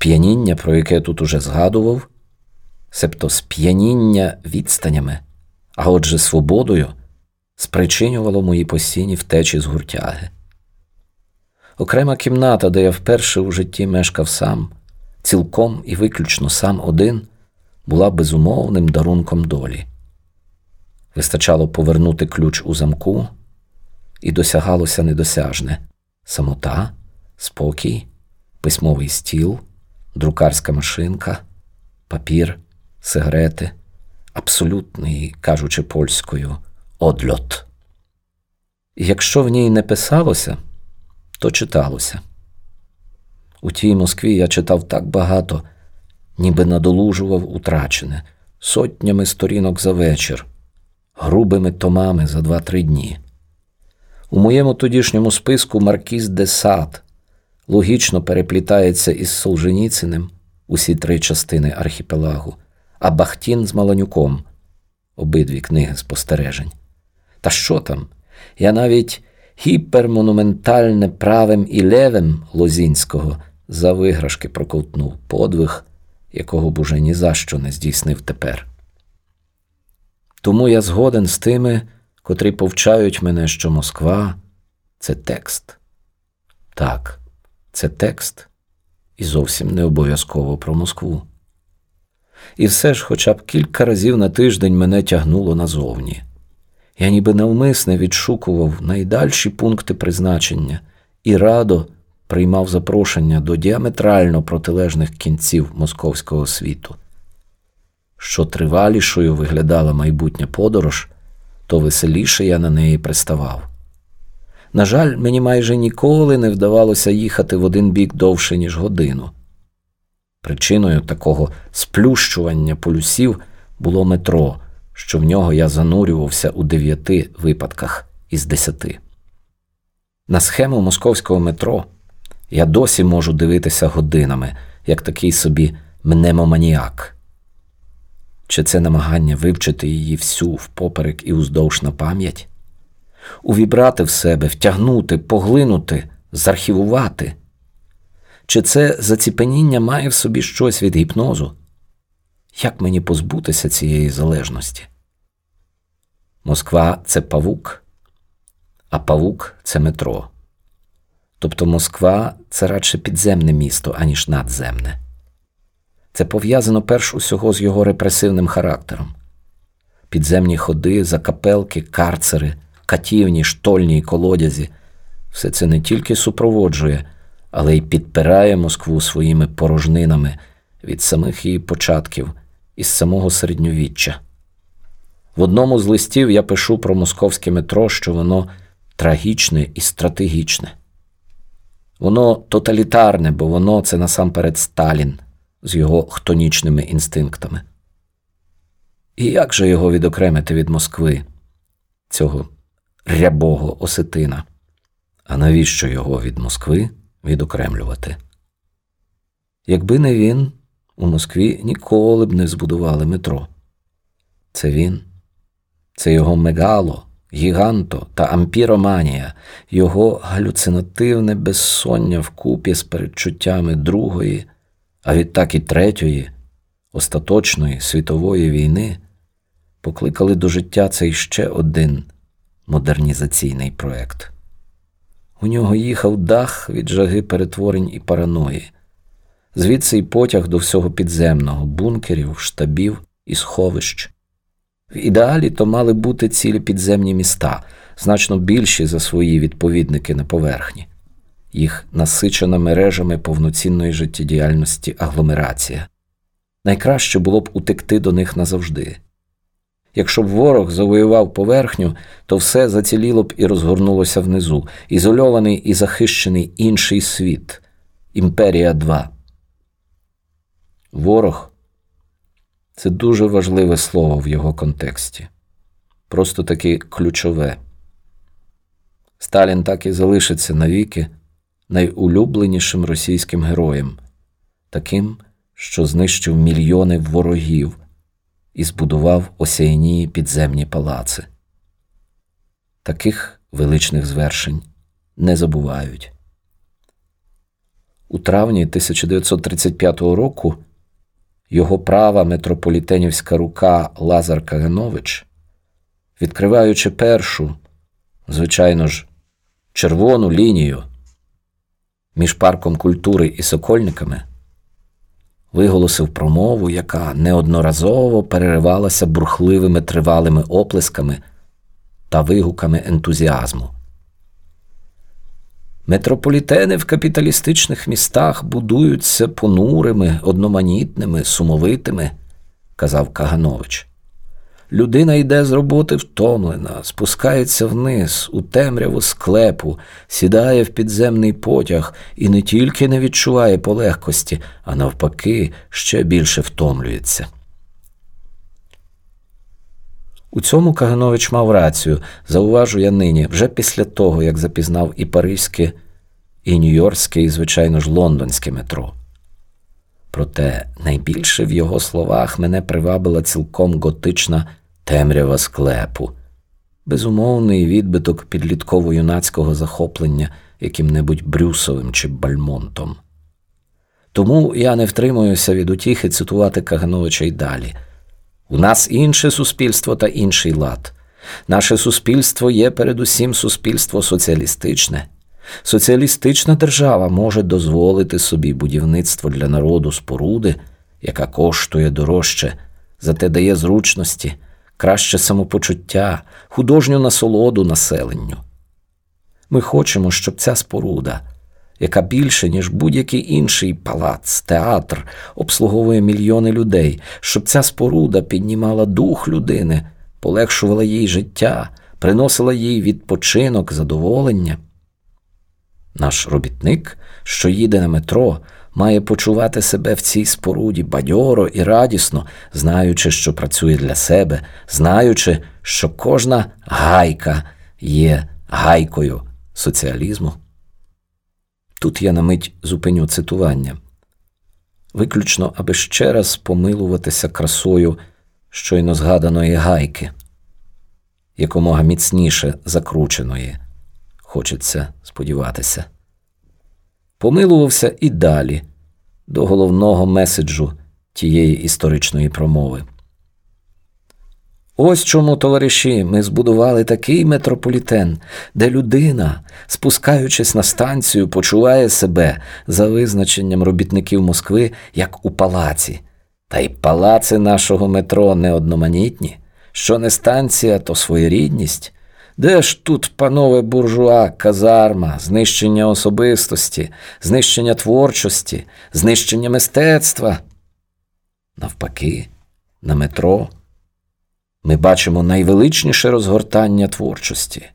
сп'яніння, про яке я тут уже згадував, себто сп'яніння відстанями, а отже, свободою, спричинювало мої постійні втечі з гуртяги. Окрема кімната, де я вперше у житті мешкав сам, цілком і виключно сам один, була безумовним дарунком долі. Вистачало повернути ключ у замку, і досягалося недосяжне самота, спокій, письмовий стіл, друкарська машинка, папір, сигарети, абсолютний, кажучи польською, одльот. І якщо в ній не писалося, то читалося. У тій Москві я читав так багато, ніби надолужував утрачене, сотнями сторінок за вечір, грубими томами за два-три дні. У моєму тодішньому списку Маркіз де Сад логічно переплітається із Солженіциним усі три частини архіпелагу, а Бахтін з Маланюком обидві книги спостережень. Та що там? Я навіть гіпермонументальне правим і левим Лозінського за виграшки проковтнув подвиг, якого б уже ні за що не здійснив тепер. Тому я згоден з тими, котрі повчають мене, що Москва це текст. Так, це текст, і зовсім не обов'язково про Москву. І все ж, хоча б кілька разів на тиждень мене тягнуло назовні. Я ніби навмисне відшукував найдальші пункти призначення і радо приймав запрошення до діаметрально протилежних кінців московського світу. Що тривалішою виглядала майбутня подорож, то веселіше я на неї приставав. На жаль, мені майже ніколи не вдавалося їхати в один бік довше, ніж годину. Причиною такого сплющування полюсів було метро, що в нього я занурювався у дев'яти випадках із десяти. На схему московського метро я досі можу дивитися годинами, як такий собі мнемоманіак. Чи це намагання вивчити її всю впоперек і уздовж на пам'ять? Увібрати в себе, втягнути, поглинути, зархівувати? Чи це заціпеніння має в собі щось від гіпнозу? Як мені позбутися цієї залежності? Москва це павук, а павук це метро. Тобто Москва це радше підземне місто, аніж надземне. Це пов'язано перш усього з його репресивним характером. Підземні ходи, закапелки, карцери, катівні, штольні й колодязі все це не тільки супроводжує, але й підпирає Москву своїми порожнинами від самих її початків із самого середньовіччя. В одному з листів я пишу про московське метро, що воно трагічне і стратегічне. Воно тоталітарне, бо воно це насамперед Сталін з його хтонічними інстинктами. І як же його відокремити від Москви, цього рябого осетина? А навіщо його від Москви відокремлювати? Якби не він, у Москві ніколи б не збудували метро. Це він, це його мегало, гіганто та ампіроманія, його галюцинативне безсоння вкупі з передчуттями другої а відтак і третьої, остаточної світової війни покликали до життя цей ще один модернізаційний проект. У нього їхав дах від жаги перетворень і параної, звідси й потяг до всього підземного, бункерів, штабів і сховищ. В ідеалі то мали бути цілі підземні міста, значно більші за свої відповідники на поверхні їх насичена мережами повноцінної життєдіяльності агломерація. Найкраще було б утекти до них назавжди. Якщо б ворог завоював поверхню, то все заціліло б і розгорнулося внизу, ізольований і захищений інший світ Імперія 2. Ворог це дуже важливе слово в його контексті. Просто таки ключове. Сталін так і залишиться навіки найулюбленішим російським героєм, таким, що знищив мільйони ворогів і збудував осяйні підземні палаци. Таких величних звершень не забувають. У травні 1935 року його права метрополітенівська рука Лазар Каганович, відкриваючи першу, звичайно ж, червону лінію між парком культури і сокольниками, виголосив промову, яка неодноразово переривалася бурхливими тривалими оплесками та вигуками ентузіазму. Метрополітени в капіталістичних містах будуються понурими, одноманітними, сумовитими, казав Каганович. Людина йде з роботи втомлена, спускається вниз, у темряву склепу, сідає в підземний потяг і не тільки не відчуває полегкості, а навпаки, ще більше втомлюється. У цьому Каганович мав рацію, зауважу я нині, вже після того, як запізнав і паризьке, і нью-йоркське, і, звичайно ж, лондонське метро. Проте найбільше в його словах мене привабила цілком готична темрява склепу, безумовний відбиток підлітково-юнацького захоплення яким-небудь Брюсовим чи Бальмонтом. Тому я не втримуюся від утіхи цитувати Кагановича й далі. У нас інше суспільство та інший лад. Наше суспільство є передусім суспільство соціалістичне. Соціалістична держава може дозволити собі будівництво для народу споруди, яка коштує дорожче, зате дає зручності, краще самопочуття, художню насолоду населенню. Ми хочемо, щоб ця споруда, яка більше, ніж будь-який інший палац, театр, обслуговує мільйони людей, щоб ця споруда піднімала дух людини, полегшувала їй життя, приносила їй відпочинок, задоволення. Наш робітник, що їде на метро, має почувати себе в цій споруді бадьоро і радісно, знаючи, що працює для себе, знаючи, що кожна гайка є гайкою соціалізму. Тут я на мить зупиню цитування, виключно, аби ще раз помилуватися красою щойно згаданої гайки, якомога міцніше закрученої, хочеться сподіватися. Помилувався і далі до головного меседжу тієї історичної промови. Ось чому, товариші, ми збудували такий метрополітен, де людина, спускаючись на станцію, почуває себе за визначенням робітників Москви як у палаці. Та й палаци нашого метро не одноманітні, що не станція, то своєрідність. Де ж тут, панове буржуа, казарма, знищення особистості, знищення творчості, знищення мистецтва? Навпаки, на метро ми бачимо найвеличніше розгортання творчості,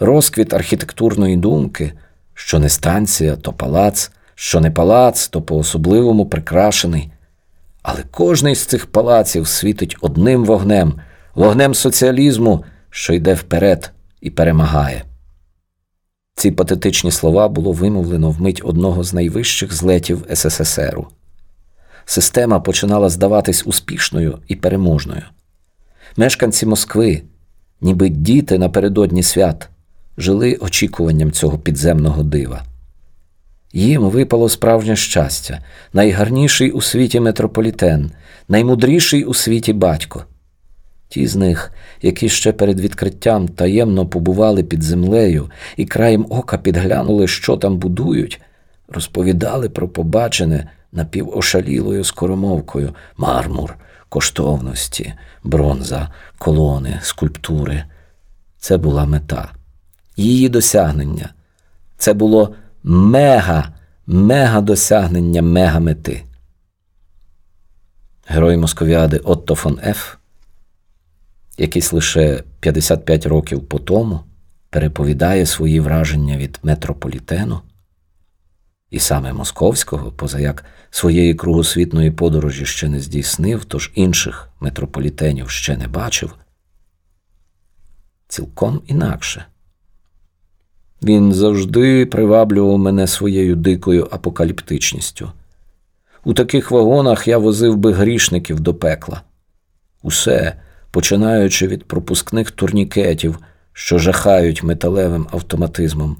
розквіт архітектурної думки, що не станція, то палац, що не палац, то по особливому прикрашений. Але кожний з цих палаців світить одним вогнем, вогнем соціалізму, що йде вперед і перемагає. Ці патетичні слова було вимовлено вмить одного з найвищих злетів СССРу. Система починала здаватись успішною і переможною. Мешканці Москви, ніби діти напередодні свят, жили очікуванням цього підземного дива. Їм випало справжнє щастя, найгарніший у світі метрополітен, наймудріший у світі батько. Ті з них, які ще перед відкриттям таємно побували під землею і краєм ока підглянули, що там будують, розповідали про побачене напівошалілою скоромовкою мармур, коштовності, бронза, колони, скульптури. Це була мета, її досягнення. Це було мега, мега досягнення мега мети. Герой Московіади Отто фон Еф якийсь лише 55 років по тому переповідає свої враження від метрополітену, і саме московського, позаяк своєї кругосвітної подорожі ще не здійснив, тож інших метрополітенів ще не бачив, цілком інакше. Він завжди приваблював мене своєю дикою апокаліптичністю. У таких вагонах я возив би грішників до пекла. Усе, починаючи від пропускних турнікетів, що жахають металевим автоматизмом,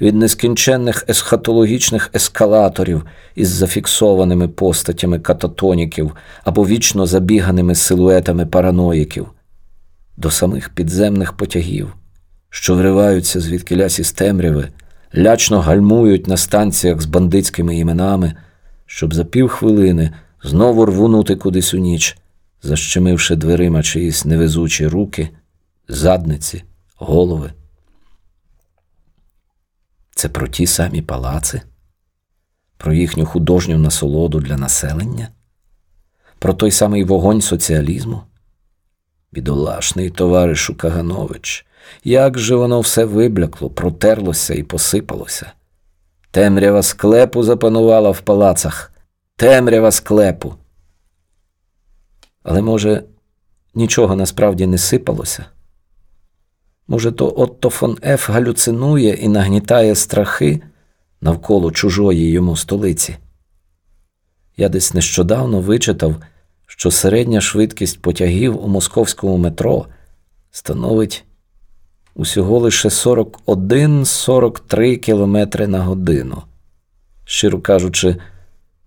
від нескінченних есхатологічних ескалаторів із зафіксованими постатями кататоніків або вічно забіганими силуетами параноїків, до самих підземних потягів, що вриваються звідкилясь із темряви, лячно гальмують на станціях з бандитськими іменами, щоб за півхвилини знову рвунути кудись у ніч, защемивши дверима чиїсь невезучі руки, задниці, голови. Це про ті самі палаци, про їхню художню насолоду для населення, про той самий вогонь соціалізму. Бідолашний товаришу Каганович, як же воно все виблякло, протерлося і посипалося. Темрява склепу запанувала в палацах, темрява склепу. Але, може, нічого насправді не сипалося? Може, то Отто фон Еф галюцинує і нагнітає страхи навколо чужої йому столиці. Я десь нещодавно вичитав, що середня швидкість потягів у московському метро становить усього лише 41-43 км на годину. Щиро кажучи,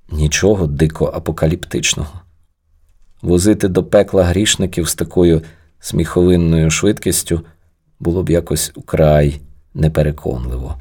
нічого дико апокаліптичного. Возити до пекла грішників з такою сміховинною швидкістю було б якось украй непереконливо.